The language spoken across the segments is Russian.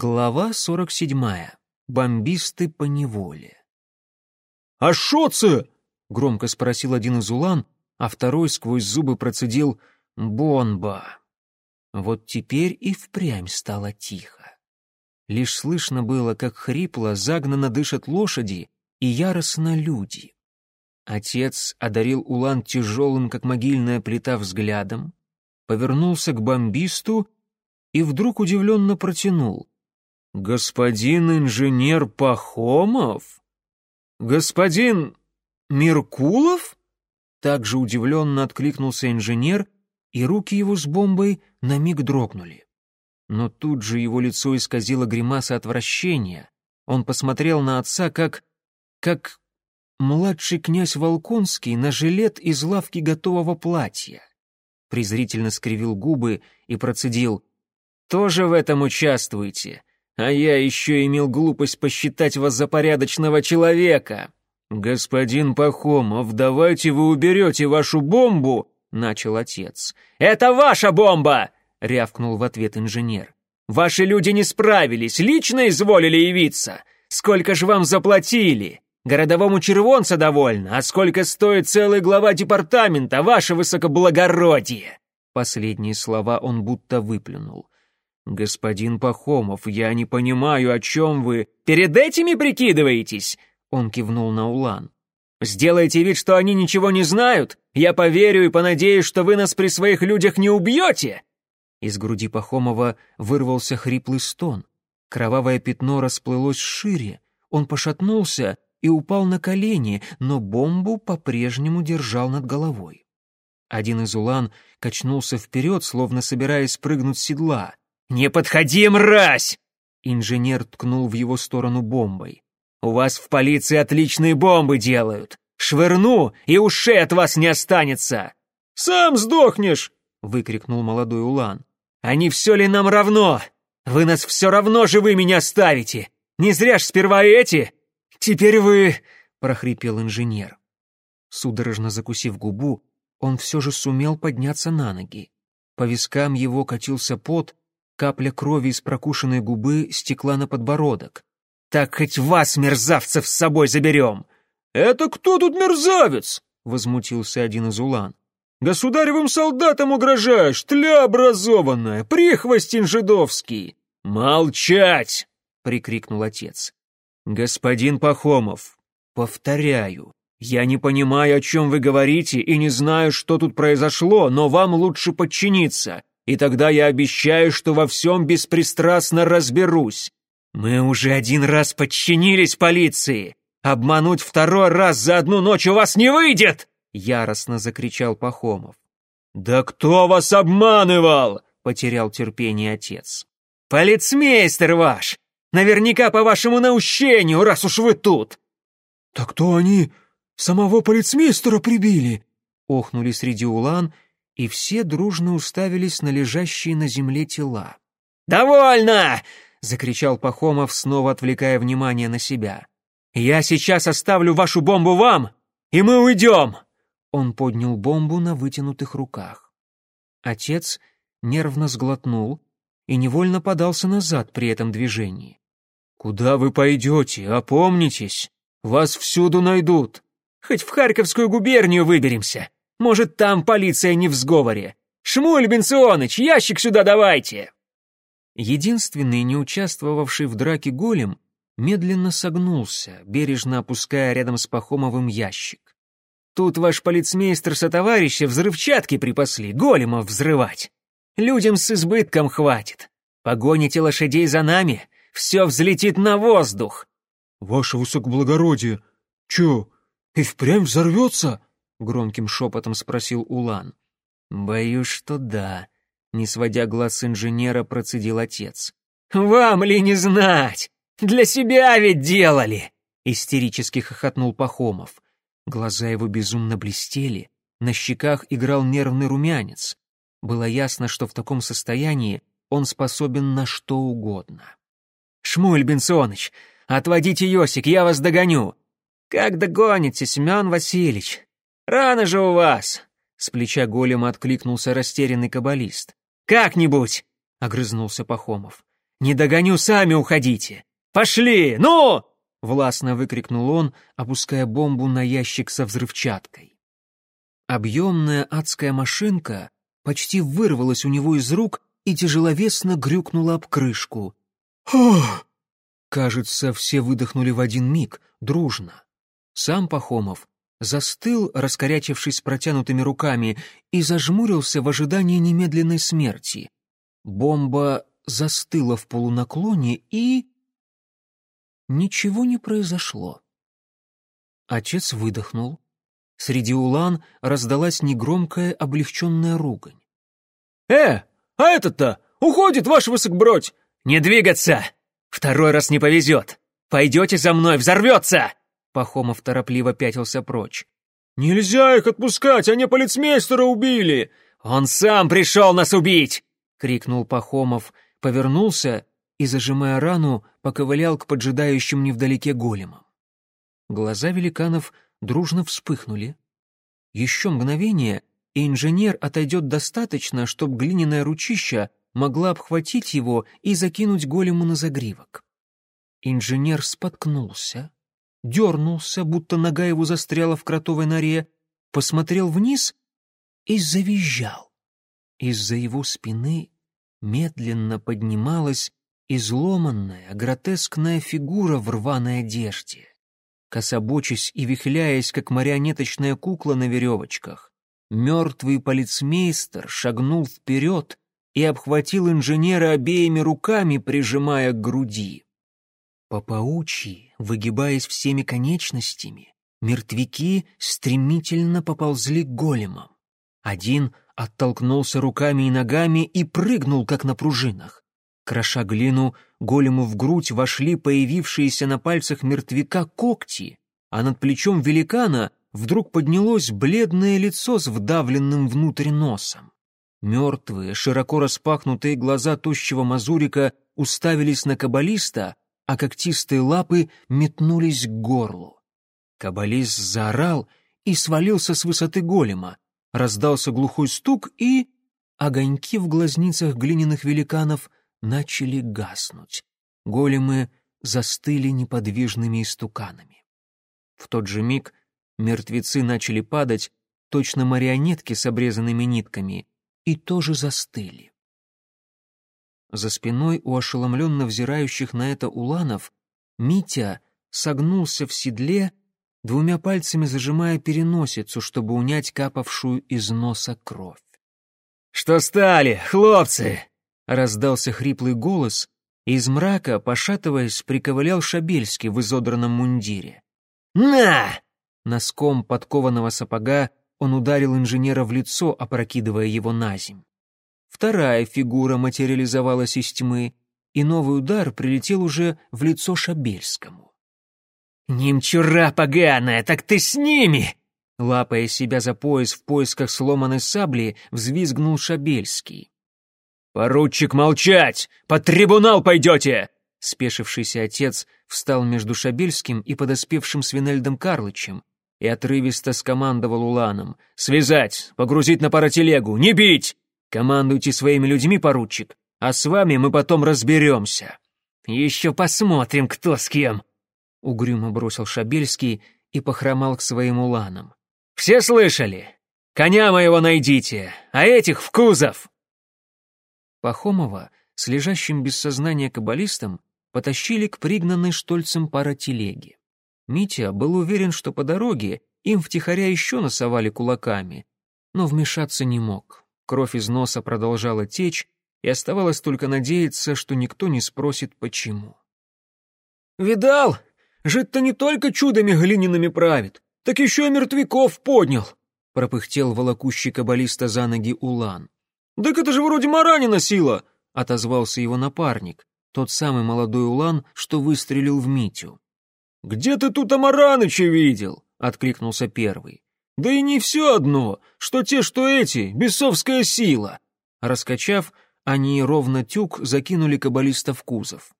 Глава 47. Бомбисты по неволе. «А шо це?» — громко спросил один из улан, а второй сквозь зубы процедил «бомба». Вот теперь и впрямь стало тихо. Лишь слышно было, как хрипло, загнанно дышат лошади и яростно люди. Отец одарил улан тяжелым, как могильная плита, взглядом, повернулся к бомбисту и вдруг удивленно протянул. «Господин инженер Пахомов? Господин Меркулов?» Также удивленно откликнулся инженер, и руки его с бомбой на миг дрогнули. Но тут же его лицо исказило гримаса отвращения. Он посмотрел на отца как... как младший князь Волконский на жилет из лавки готового платья. Презрительно скривил губы и процедил «Тоже в этом участвуете? А я еще имел глупость посчитать вас за порядочного человека. Господин Пахомов, давайте вы уберете вашу бомбу, начал отец. Это ваша бомба, рявкнул в ответ инженер. Ваши люди не справились, лично изволили явиться. Сколько же вам заплатили? Городовому червонца довольно, а сколько стоит целый глава департамента, ваше высокоблагородие?» Последние слова он будто выплюнул. «Господин Пахомов, я не понимаю, о чем вы...» «Перед этими прикидываетесь?» Он кивнул на Улан. «Сделайте вид, что они ничего не знают. Я поверю и понадеюсь, что вы нас при своих людях не убьете!» Из груди Пахомова вырвался хриплый стон. Кровавое пятно расплылось шире. Он пошатнулся и упал на колени, но бомбу по-прежнему держал над головой. Один из улан качнулся вперед, словно собираясь прыгнуть с седла. «Не подходи, мразь!» Инженер ткнул в его сторону бомбой. «У вас в полиции отличные бомбы делают. Швырну, и ушей от вас не останется!» «Сам сдохнешь!» — выкрикнул молодой Улан. «А не все ли нам равно? Вы нас все равно живыми не оставите! Не зря ж сперва эти! Теперь вы...» — прохрипел инженер. Судорожно закусив губу, он все же сумел подняться на ноги. По вискам его катился пот, Капля крови из прокушенной губы стекла на подбородок. «Так хоть вас, мерзавцев, с собой заберем!» «Это кто тут мерзавец?» — возмутился один из улан. «Государевым солдатам угрожаешь, тля образованная, прихвостень жидовский!» «Молчать!» — прикрикнул отец. «Господин Пахомов, повторяю, я не понимаю, о чем вы говорите, и не знаю, что тут произошло, но вам лучше подчиниться и тогда я обещаю, что во всем беспристрастно разберусь. Мы уже один раз подчинились полиции. Обмануть второй раз за одну ночь у вас не выйдет!» Яростно закричал Пахомов. «Да кто вас обманывал?» — потерял терпение отец. «Полицмейстер ваш! Наверняка по вашему наущению, раз уж вы тут!» «Так кто они самого полицмейстера прибили?» — охнули среди улан — и все дружно уставились на лежащие на земле тела. «Довольно!» — закричал Пахомов, снова отвлекая внимание на себя. «Я сейчас оставлю вашу бомбу вам, и мы уйдем!» Он поднял бомбу на вытянутых руках. Отец нервно сглотнул и невольно подался назад при этом движении. «Куда вы пойдете? Опомнитесь! Вас всюду найдут!» «Хоть в Харьковскую губернию выберемся!» Может, там полиция не в сговоре. Шмуль Бенционыч, ящик сюда давайте!» Единственный, не участвовавший в драке голем, медленно согнулся, бережно опуская рядом с Пахомовым ящик. «Тут ваш полицмейстер со товарища взрывчатки припасли, големов взрывать. Людям с избытком хватит. Погоните лошадей за нами, все взлетит на воздух!» «Ваше высокоблагородие, чё, и впрямь взорвется?» — громким шепотом спросил Улан. «Боюсь, что да», — не сводя глаз с инженера, процедил отец. «Вам ли не знать? Для себя ведь делали!» — истерически хохотнул Пахомов. Глаза его безумно блестели, на щеках играл нервный румянец. Было ясно, что в таком состоянии он способен на что угодно. «Шмуль Бенсоныч, отводите Йосик, я вас догоню!» «Как догоните, Семен Васильевич? «Рано же у вас!» — с плеча голема откликнулся растерянный каббалист. «Как-нибудь!» — огрызнулся Пахомов. Не догоню, сами уходите! Пошли, ну!» — властно выкрикнул он, опуская бомбу на ящик со взрывчаткой. Объемная адская машинка почти вырвалась у него из рук и тяжеловесно грюкнула об крышку. «Ох!» Кажется, все выдохнули в один миг, дружно. Сам Пахомов застыл, раскорячившись протянутыми руками, и зажмурился в ожидании немедленной смерти. Бомба застыла в полунаклоне и... Ничего не произошло. Отец выдохнул. Среди улан раздалась негромкая облегченная ругань. «Э, а этот-то уходит, ваш высокбродь!» «Не двигаться! Второй раз не повезет! Пойдете за мной, взорвется!» Пахомов торопливо пятился прочь. «Нельзя их отпускать, они полицмейстера убили!» «Он сам пришел нас убить!» — крикнул Пахомов, повернулся и, зажимая рану, поковылял к поджидающим невдалеке големам. Глаза великанов дружно вспыхнули. Еще мгновение, и инженер отойдет достаточно, чтобы глиняная ручища могла обхватить его и закинуть голему на загривок. Инженер споткнулся, дернулся, будто нога его застряла в кротовой норе, посмотрел вниз и завизжал. Из-за его спины медленно поднималась изломанная, гротескная фигура в рваной одежде. Кособочась и вихляясь, как марионеточная кукла на веревочках, мертвый полицмейстер шагнул вперед и обхватил инженера обеими руками, прижимая к груди. По паучьи, выгибаясь всеми конечностями, мертвяки стремительно поползли к големам. Один оттолкнулся руками и ногами и прыгнул, как на пружинах. Кроша глину, голему в грудь вошли появившиеся на пальцах мертвяка когти, а над плечом великана вдруг поднялось бледное лицо с вдавленным внутрь носом. Мертвые, широко распахнутые глаза тощего мазурика уставились на каббалиста, а когтистые лапы метнулись к горлу. Каббалист заорал и свалился с высоты голема. Раздался глухой стук, и огоньки в глазницах глиняных великанов начали гаснуть. Големы застыли неподвижными истуканами. В тот же миг мертвецы начали падать, точно марионетки с обрезанными нитками, и тоже застыли. За спиной у ошеломленно взирающих на это уланов Митя согнулся в седле, двумя пальцами зажимая переносицу, чтобы унять капавшую из носа кровь. «Что стали, хлопцы?» — раздался хриплый голос, и из мрака, пошатываясь, приковылял Шабельский в изодранном мундире. «На!» Носком подкованного сапога он ударил инженера в лицо, опрокидывая его на земь. Вторая фигура материализовалась из тьмы, и новый удар прилетел уже в лицо Шабельскому. «Немчура поганая, так ты с ними!» Лапая себя за пояс в поисках сломанной сабли, взвизгнул Шабельский. «Поручик, молчать! Под трибунал пойдете!» Спешившийся отец встал между Шабельским и подоспевшим Свинельдом Карлычем и отрывисто скомандовал Уланом. «Связать! Погрузить на паротелегу! Не бить! Командуйте своими людьми, поручик, а с вами мы потом разберемся!» «Еще посмотрим, кто с кем!» Угрюмо бросил Шабельский и похромал к своим уланам. «Все слышали? Коня моего найдите, а этих в кузов!» Пахомова с лежащим без сознания каббалистом потащили к пригнанной штольцем паротелеге. Митя был уверен, что по дороге им втихаря еще носовали кулаками, но вмешаться не мог. Кровь из носа продолжала течь, и оставалось только надеяться, что никто не спросит, почему. «Видал? Жить-то не только чудами глиняными правит, так еще и мертвяков поднял!» — пропыхтел волокущий каббалиста за ноги Улан. «Так это же вроде Маранина сила!» — отозвался его напарник, тот самый молодой Улан, что выстрелил в Митю. «Где ты тут Амараныча видел?» — откликнулся первый. «Да и не все одно, что те, что эти, бесовская сила!» Раскачав, они ровно тюк закинули каббалиста в кузов.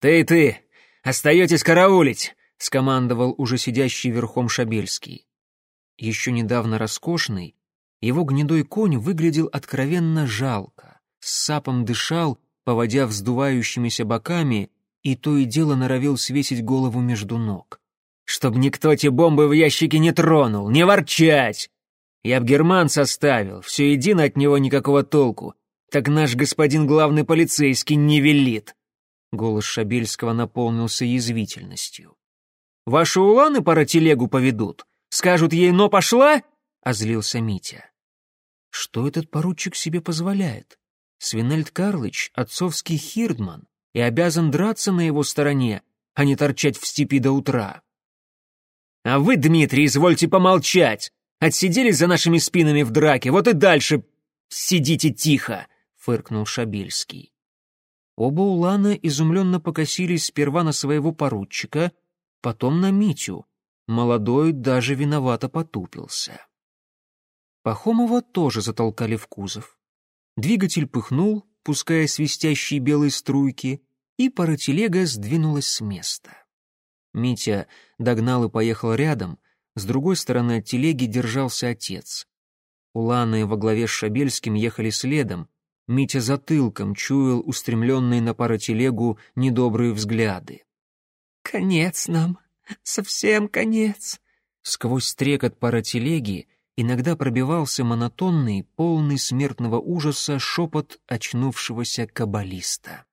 «Ты и ты! Остаетесь караулить!» — скомандовал уже сидящий верхом Шабельский. Еще недавно роскошный, его гнедой конь выглядел откровенно жалко, с сапом дышал поводя вздувающимися боками, и то и дело норовил свесить голову между ног. «Чтоб никто те бомбы в ящике не тронул, не ворчать! Я б герман составил, все едино от него никакого толку. Так наш господин главный полицейский не велит!» Голос Шабельского наполнился язвительностью. «Ваши уланы пора телегу поведут? Скажут ей «но пошла»?» — озлился Митя. Что этот поручик себе позволяет? Свинельд Карлыч — отцовский хирдман и обязан драться на его стороне, а не торчать в степи до утра. «А вы, Дмитрий, извольте помолчать! Отсиделись за нашими спинами в драке, вот и дальше сидите тихо!» — фыркнул Шабельский. Оба улана изумленно покосились сперва на своего поручика, потом на Митю. Молодой даже виновато потупился. Пахомова тоже затолкали в кузов. Двигатель пыхнул, пуская свистящие белые струйки, и паротелега сдвинулась с места. Митя догнал и поехал рядом, с другой стороны от телеги держался отец. Уланы во главе с Шабельским ехали следом, Митя затылком чуял устремленные на паротелегу недобрые взгляды. «Конец нам, совсем конец!» Сквозь стрекот паротелеги иногда пробивался монотонный, полный смертного ужаса шепот очнувшегося каббалиста.